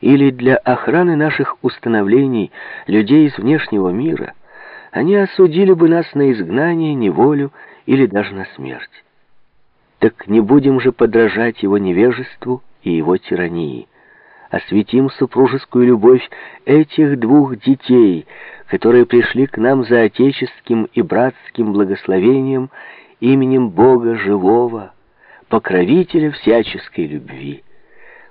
или для охраны наших установлений людей из внешнего мира, они осудили бы нас на изгнание, неволю или даже на смерть. Так не будем же подражать его невежеству и его тирании. Осветим супружескую любовь этих двух детей, которые пришли к нам за отеческим и братским благословением именем Бога Живого, покровителя всяческой любви.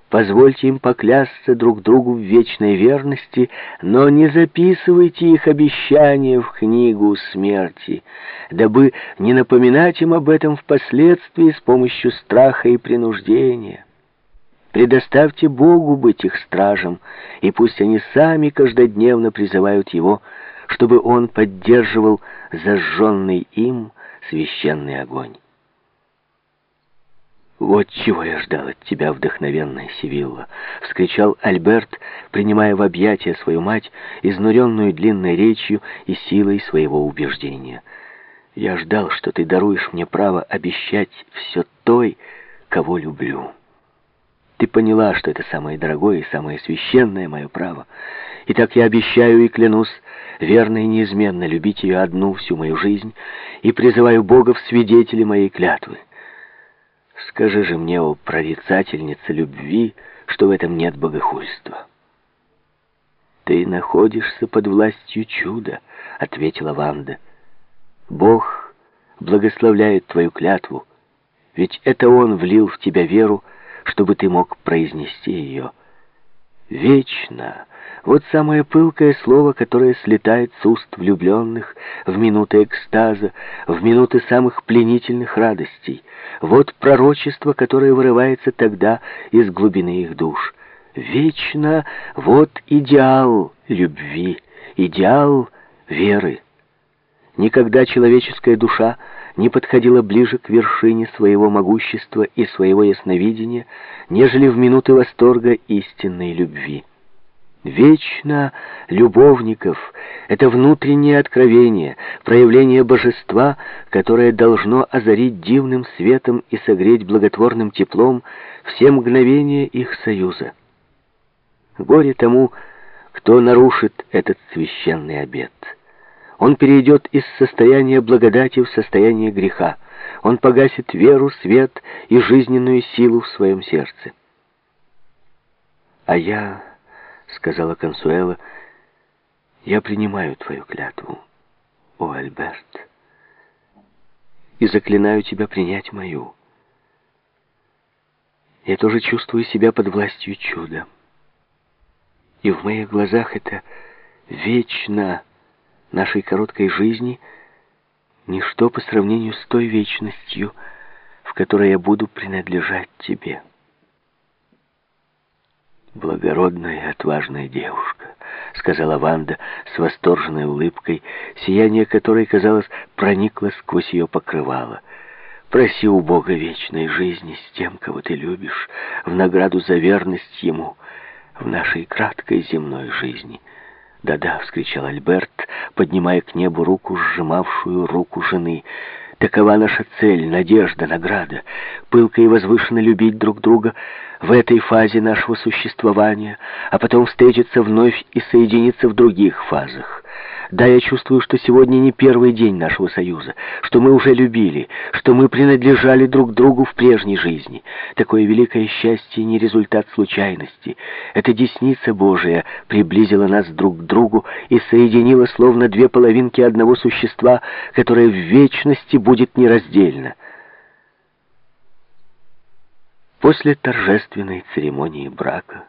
Позвольте им поклясться друг другу в вечной верности, но не записывайте их обещания в книгу смерти, дабы не напоминать им об этом впоследствии с помощью страха и принуждения. Предоставьте Богу быть их стражем, и пусть они сами каждодневно призывают Его, чтобы Он поддерживал зажженный им священный огонь. «Вот чего я ждал от тебя, вдохновенная Сивилла!» — вскричал Альберт, принимая в объятия свою мать, изнуренную длинной речью и силой своего убеждения. «Я ждал, что ты даруешь мне право обещать все той, кого люблю. Ты поняла, что это самое дорогое и самое священное мое право. И так я обещаю и клянусь верно и неизменно любить ее одну всю мою жизнь и призываю Бога в свидетели моей клятвы». Скажи же мне, о прорицательнице любви, что в этом нет богохульства. Ты находишься под властью чуда, ответила Ванда. Бог благословляет твою клятву, ведь это Он влил в тебя веру, чтобы ты мог произнести ее. Вечно вот самое пылкое слово, которое слетает с уст влюбленных в минуты экстаза, в минуты самых пленительных радостей. Вот пророчество, которое вырывается тогда из глубины их душ. Вечно вот идеал любви, идеал веры. Никогда человеческая душа не подходила ближе к вершине своего могущества и своего ясновидения, нежели в минуты восторга истинной любви. Вечно любовников — это внутреннее откровение, проявление божества, которое должно озарить дивным светом и согреть благотворным теплом все мгновения их союза. Горе тому, кто нарушит этот священный обет. Он перейдет из состояния благодати в состояние греха. Он погасит веру, свет и жизненную силу в своем сердце. А я — сказала Консуэла, — «я принимаю твою клятву, о Альберт, и заклинаю тебя принять мою. Я тоже чувствую себя под властью чуда, и в моих глазах это вечно нашей короткой жизни ничто по сравнению с той вечностью, в которой я буду принадлежать тебе» благородная и отважная девушка», — сказала Ванда с восторженной улыбкой, сияние которой, казалось, проникло сквозь ее покрывало. «Проси у Бога вечной жизни с тем, кого ты любишь, в награду за верность Ему в нашей краткой земной жизни». «Да-да», — вскричал Альберт, поднимая к небу руку, сжимавшую руку жены, — Такова наша цель, надежда, награда. Пылко и возвышенно любить друг друга в этой фазе нашего существования, а потом встретиться вновь и соединиться в других фазах. Да, я чувствую, что сегодня не первый день нашего союза, что мы уже любили, что мы принадлежали друг другу в прежней жизни. Такое великое счастье не результат случайности. Эта десница Божия приблизила нас друг к другу и соединила словно две половинки одного существа, которое в вечности будет нераздельно. После торжественной церемонии брака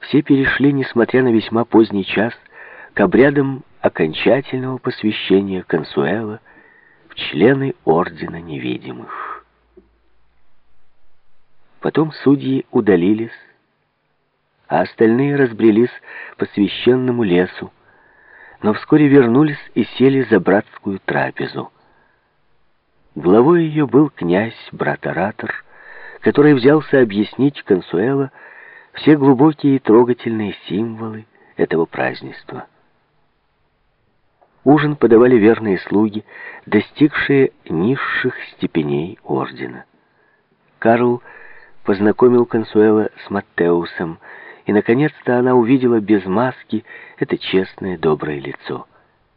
все перешли, несмотря на весьма поздний час, к обрядам окончательного посвящения Консуэла в члены Ордена Невидимых. Потом судьи удалились, а остальные разбрелись по священному лесу, но вскоре вернулись и сели за братскую трапезу. Главой ее был князь, брат-оратор, который взялся объяснить Консуэла все глубокие и трогательные символы этого празднества. Ужин подавали верные слуги, достигшие низших степеней ордена. Карл познакомил Консуэла с Маттеусом И, наконец-то, она увидела без маски это честное, доброе лицо.